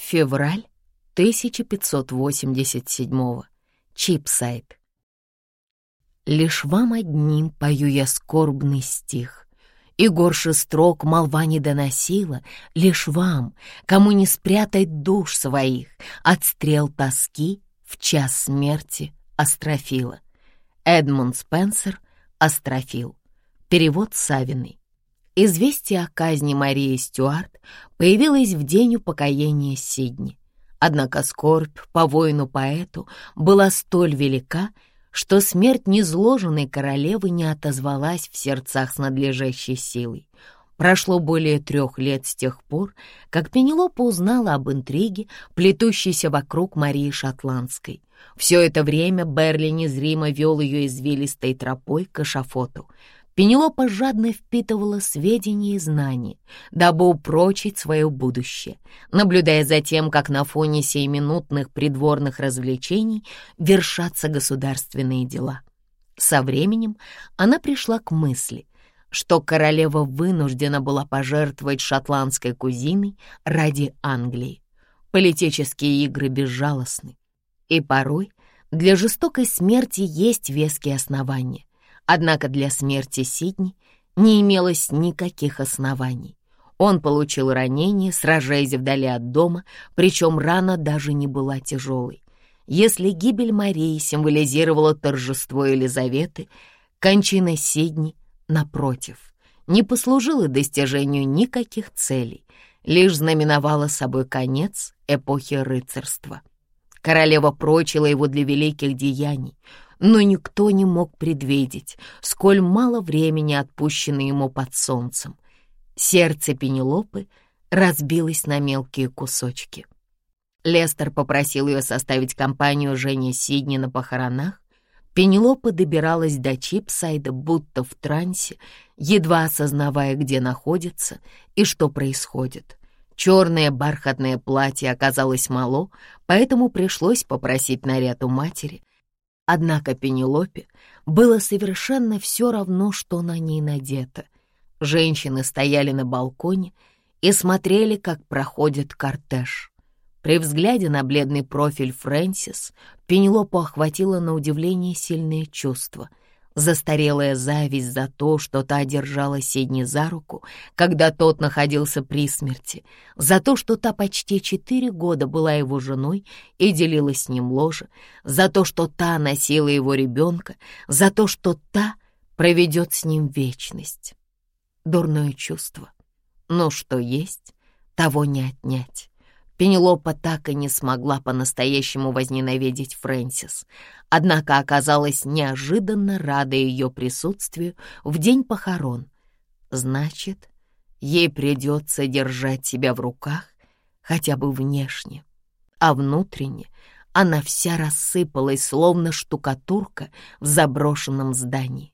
Февраль 1587 Чипсайд. Лишь вам одним пою я скорбный стих, И горше строк молва не доносила, Лишь вам, кому не спрятать душ своих От стрел тоски в час смерти Астрофила. Эдмунд Спенсер, Астрофил. Перевод Савиной. Известие о казни Марии Стюарт появилось в день упокоения Сидни. Однако скорбь по воину-поэту была столь велика, что смерть незложенной королевы не отозвалась в сердцах с надлежащей силой. Прошло более трех лет с тех пор, как Пенелопа узнала об интриге, плетущейся вокруг Марии Шотландской. Все это время Берли незримо вел ее извилистой тропой к эшафоту — Пенелопа жадно впитывала сведения и знания, дабы упрочить свое будущее, наблюдая за тем, как на фоне сиюминутных придворных развлечений вершатся государственные дела. Со временем она пришла к мысли, что королева вынуждена была пожертвовать шотландской кузиной ради Англии. Политические игры безжалостны, и порой для жестокой смерти есть веские основания. Однако для смерти Сидни не имелось никаких оснований. Он получил ранение, сражаясь вдали от дома, причем рана даже не была тяжелой. Если гибель Марии символизировала торжество Елизаветы, кончина Сидни, напротив, не послужила достижению никаких целей, лишь знаменовала собой конец эпохи рыцарства. Королева прочила его для великих деяний — но никто не мог предвидеть, сколь мало времени отпущено ему под солнцем. Сердце Пенелопы разбилось на мелкие кусочки. Лестер попросил ее составить компанию Жене Сидни на похоронах. Пенелопа добиралась до Чипсайда, будто в трансе, едва осознавая, где находится и что происходит. Черное бархатное платье оказалось мало, поэтому пришлось попросить наряд у матери. Однако Пенелопе было совершенно все равно, что на ней надето. Женщины стояли на балконе и смотрели, как проходит кортеж. При взгляде на бледный профиль Фрэнсис Пенелопу охватило на удивление сильное чувство — застарелая зависть за то, что та держала Сидни за руку, когда тот находился при смерти, за то, что та почти четыре года была его женой и делила с ним ложе, за то, что та носила его ребенка, за то, что та проведет с ним вечность. Дурное чувство. Но что есть, того не отнять. Пенелопа так и не смогла по-настоящему возненавидеть Фрэнсис, однако оказалась неожиданно рада ее присутствию в день похорон. Значит, ей придется держать себя в руках хотя бы внешне, а внутренне она вся рассыпалась, словно штукатурка в заброшенном здании.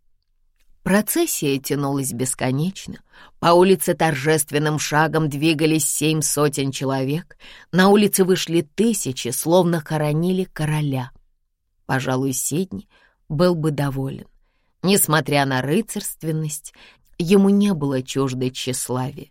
Процессия тянулась бесконечно. По улице торжественным шагом двигались семь сотен человек. На улице вышли тысячи, словно хоронили короля. Пожалуй, Сидни был бы доволен. Несмотря на рыцарственность, ему не было чуждой тщеславия.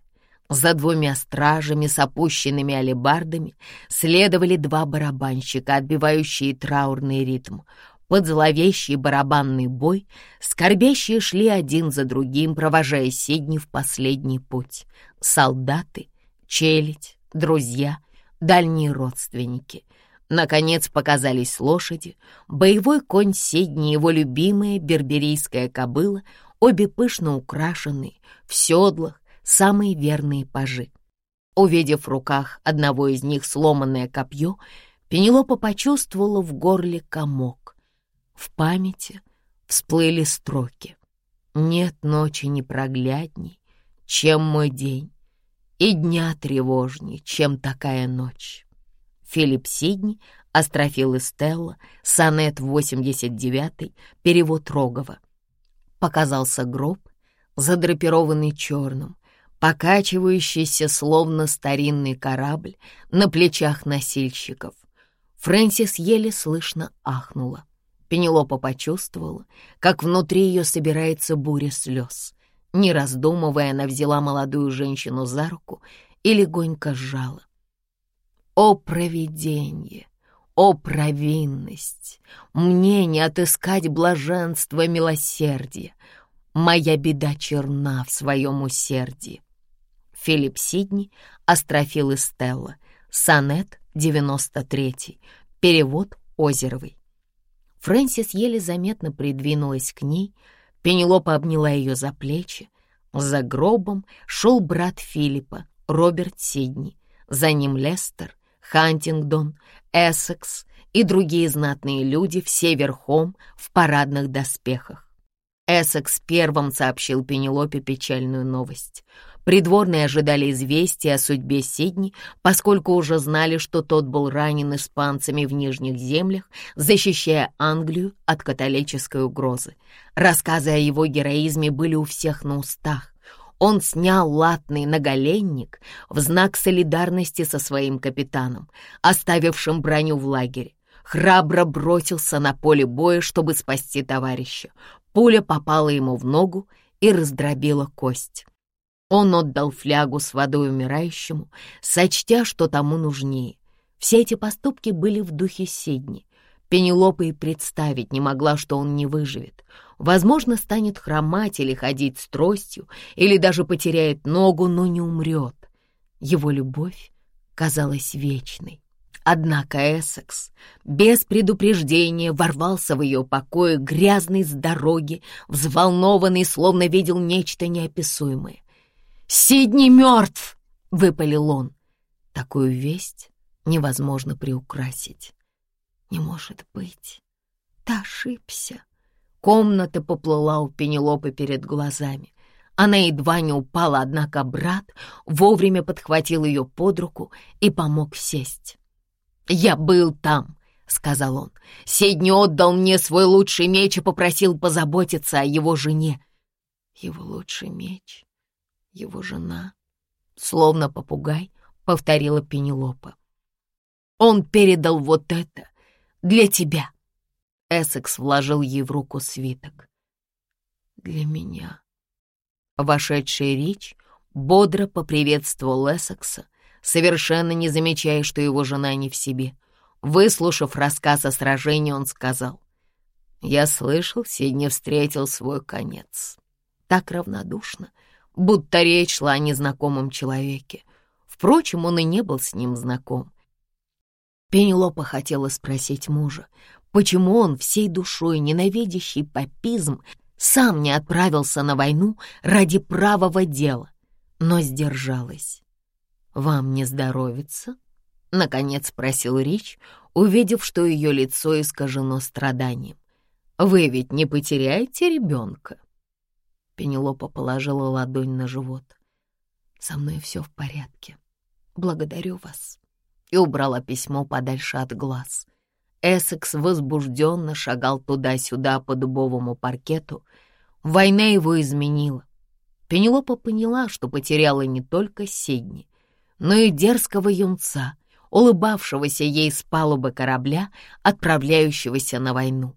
За двумя стражами с опущенными алебардами следовали два барабанщика, отбивающие траурный ритм — под зловещий барабанный бой скорбящие шли один за другим, провожая Сидни в последний путь. Солдаты, челядь, друзья, дальние родственники. Наконец показались лошади, боевой конь Сидни, его любимая берберийская кобыла, обе пышно украшенные, в седлах, самые верные пажи. Увидев в руках одного из них сломанное копье, Пенелопа почувствовала в горле комок. В памяти всплыли строки. Нет ночи непроглядней, чем мой день, и дня тревожней, чем такая ночь. Филипп Сидни, Астрофил и Стелла, сонет 89, перевод Рогова. Показался гроб, задрапированный черным, покачивающийся, словно старинный корабль, на плечах носильщиков. Фрэнсис еле слышно ахнула. Пенелопа почувствовала, как внутри ее собирается буря слез. Не раздумывая, она взяла молодую женщину за руку и легонько сжала. О провиденье! О провинность! Мне не отыскать блаженства милосердия. Моя беда черна в своем усердии. Филипп Сидни, Астрофил и Стелла, сонет 93, перевод Озеровой. Фрэнсис еле заметно придвинулась к ней, Пенелопа обняла ее за плечи. За гробом шел брат Филиппа, Роберт Сидни, за ним Лестер, Хантингдон, Эссекс и другие знатные люди, все верхом в парадных доспехах. Эссекс первым сообщил Пенелопе печальную новость. Придворные ожидали известия о судьбе Сидни, поскольку уже знали, что тот был ранен испанцами в Нижних землях, защищая Англию от католической угрозы. Рассказы о его героизме были у всех на устах. Он снял латный наголенник в знак солидарности со своим капитаном, оставившим броню в лагере. Храбро бросился на поле боя, чтобы спасти товарища. Пуля попала ему в ногу и раздробила кость. Он отдал флягу с водой умирающему, сочтя, что тому нужнее. Все эти поступки были в духе Сидни. Пенелопа и представить не могла, что он не выживет. Возможно, станет хромать или ходить с тростью, или даже потеряет ногу, но не умрет. Его любовь казалась вечной. Однако Эссекс без предупреждения ворвался в ее покое, грязный с дороги, взволнованный, словно видел нечто неописуемое. «Сидни мертв!» — выпалил он. Такую весть невозможно приукрасить. Не может быть. Ты ошибся. Комната поплыла у Пенелопы перед глазами. Она едва не упала, однако брат вовремя подхватил ее под руку и помог сесть. «Я был там», — сказал он. «Сидни отдал мне свой лучший меч и попросил позаботиться о его жене». «Его лучший меч? Его жена?» Словно попугай, повторила Пенелопа. «Он передал вот это для тебя». Эссекс вложил ей в руку свиток. «Для меня». Вошедший Рич бодро поприветствовал Эссекса, совершенно не замечая, что его жена не в себе. Выслушав рассказ о сражении, он сказал, «Я слышал, Сидни встретил свой конец». Так равнодушно, будто речь шла о незнакомом человеке. Впрочем, он и не был с ним знаком. Пенелопа хотела спросить мужа, почему он всей душой, ненавидящий папизм, сам не отправился на войну ради правого дела, но сдержалась. «Вам не здоровится?» — наконец спросил Рич, увидев, что ее лицо искажено страданием. «Вы ведь не потеряете ребенка?» Пенелопа положила ладонь на живот. «Со мной все в порядке. Благодарю вас». И убрала письмо подальше от глаз. Эссекс возбужденно шагал туда-сюда по дубовому паркету. Война его изменила. Пенелопа поняла, что потеряла не только Сидни, но и дерзкого юнца, улыбавшегося ей с палубы корабля, отправляющегося на войну.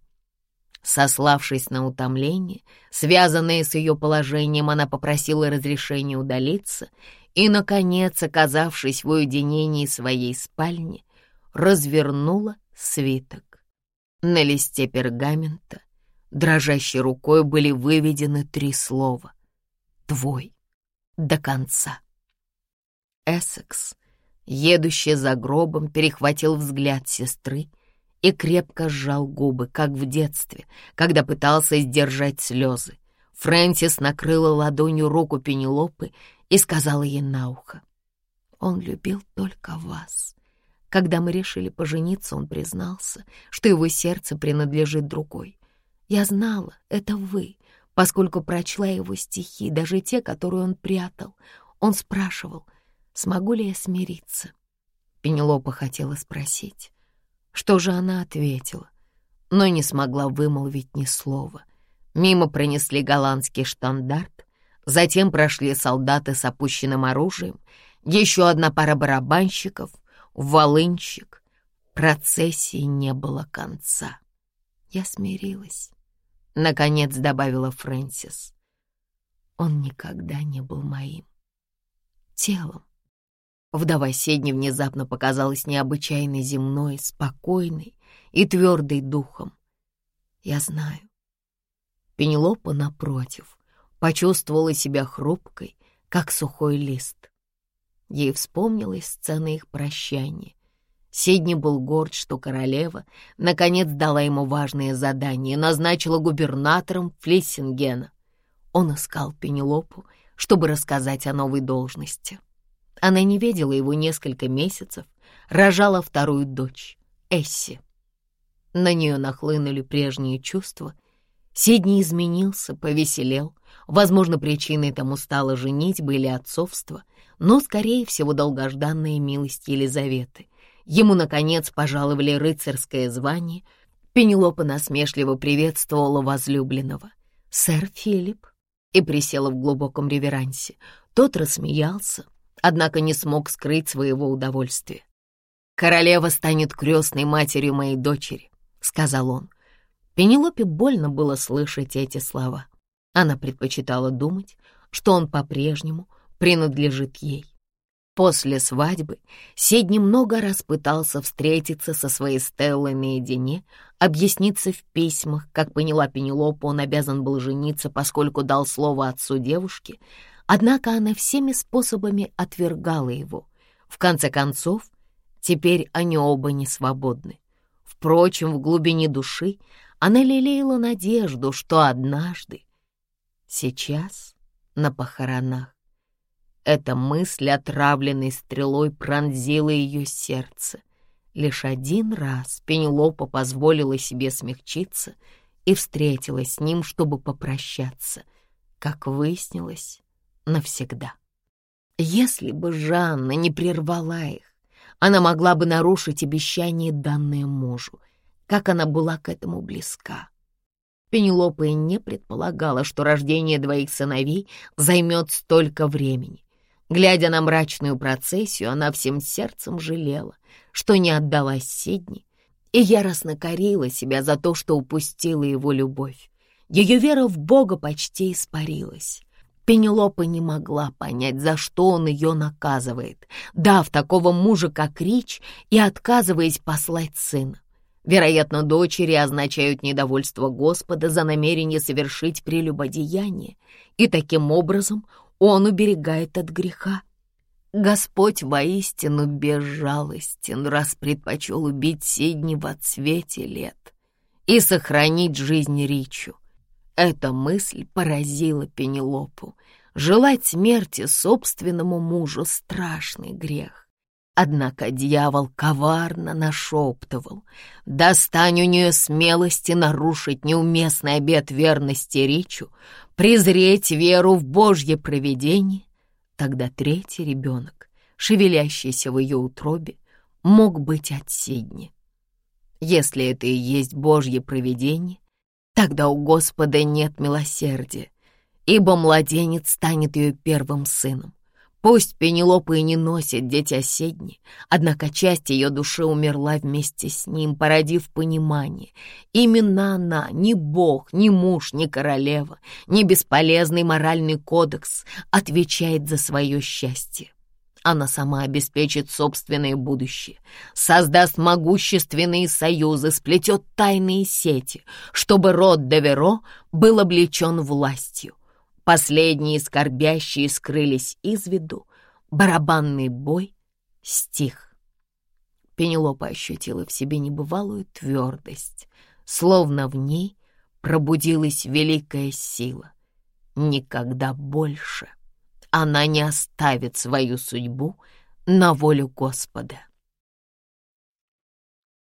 Сославшись на утомление, связанное с ее положением, она попросила разрешения удалиться и, наконец, оказавшись в уединении своей спальни, развернула свиток. На листе пергамента дрожащей рукой были выведены три слова «Твой» до конца. Эссекс, едущий за гробом, перехватил взгляд сестры и крепко сжал губы, как в детстве, когда пытался сдержать слезы. Фрэнсис накрыла ладонью руку Пенелопы и сказала ей на ухо. «Он любил только вас». Когда мы решили пожениться, он признался, что его сердце принадлежит другой. Я знала, это вы, поскольку прочла его стихи, даже те, которые он прятал. Он спрашивал, смогу ли я смириться. Пенелопа хотела спросить, что же она ответила, но не смогла вымолвить ни слова. Мимо пронесли голландский штандарт, затем прошли солдаты с опущенным оружием, еще одна пара барабанщиков, волынщик. Процессии не было конца. Я смирилась. Наконец добавила Фрэнсис. Он никогда не был моим телом Вдова Седни внезапно показалась необычайно земной, спокойной и твердой духом. Я знаю. Пенелопа, напротив, почувствовала себя хрупкой, как сухой лист. Ей вспомнилась сцена их прощания. Сидни был горд, что королева наконец дала ему важное задание назначила губернатором Флиссингена. Он искал Пенелопу, чтобы рассказать о новой должности. Она не видела его несколько месяцев, рожала вторую дочь, Эсси. На нее нахлынули прежние чувства. Сидни изменился, повеселел. Возможно, причиной тому стало женитьба или отцовство, но, скорее всего, долгожданная милость Елизаветы. Ему, наконец, пожаловали рыцарское звание. Пенелопа насмешливо приветствовала возлюбленного. «Сэр Филипп», и присела в глубоком реверансе. Тот рассмеялся, однако не смог скрыть своего удовольствия. «Королева станет крестной матерью моей дочери», — сказал он. Пенелопе больно было слышать эти слова. Она предпочитала думать, что он по-прежнему принадлежит ей. После свадьбы Сид немного раз пытался встретиться со своей Стеллой наедине, объясниться в письмах, как поняла Пенелопа, он обязан был жениться, поскольку дал слово отцу девушки, однако она всеми способами отвергала его. В конце концов, теперь они оба не свободны. Впрочем, в глубине души она лелеяла надежду, что однажды, сейчас, на похоронах, эта мысль, отравленной стрелой, пронзила ее сердце. Лишь один раз Пенелопа позволила себе смягчиться и встретилась с ним, чтобы попрощаться, как выяснилось, навсегда. Если бы Жанна не прервала их, она могла бы нарушить обещание, данное мужу, как она была к этому близка. Пенелопа и не предполагала, что рождение двоих сыновей займет столько времени. Глядя на мрачную процессию, она всем сердцем жалела, что не отдалась Сидни, и яростно корила себя за то, что упустила его любовь. Ее вера в Бога почти испарилась. Пенелопа не могла понять, за что он ее наказывает, дав такого мужа, как Рич, и отказываясь послать сына. Вероятно, дочери означают недовольство Господа за намерение совершить прелюбодеяние, и таким образом он уберегает от греха. Господь воистину безжалостен, раз предпочел убить Сидни в отсвете лет и сохранить жизнь Ричу. Эта мысль поразила Пенелопу. Желать смерти собственному мужу — страшный грех. Однако дьявол коварно нашептывал. Достань у нее смелости нарушить неуместный обет верности Ричу, презреть веру в Божье провидение, тогда третий ребенок, шевелящийся в ее утробе, мог быть от Сидни. Если это и есть Божье провидение, тогда у Господа нет милосердия, ибо младенец станет ее первым сыном. Пусть Пенелопа и не носит дети оседни, однако часть ее души умерла вместе с ним, породив понимание. Именно она, ни бог, ни муж, ни королева, ни бесполезный моральный кодекс отвечает за свое счастье. Она сама обеспечит собственное будущее, создаст могущественные союзы, сплетет тайные сети, чтобы род Деверо был облечен властью. Последние скорбящие скрылись из виду, барабанный бой стих. Пенелопа ощутила в себе небывалую твердость, словно в ней пробудилась великая сила. Никогда больше она не оставит свою судьбу на волю Господа.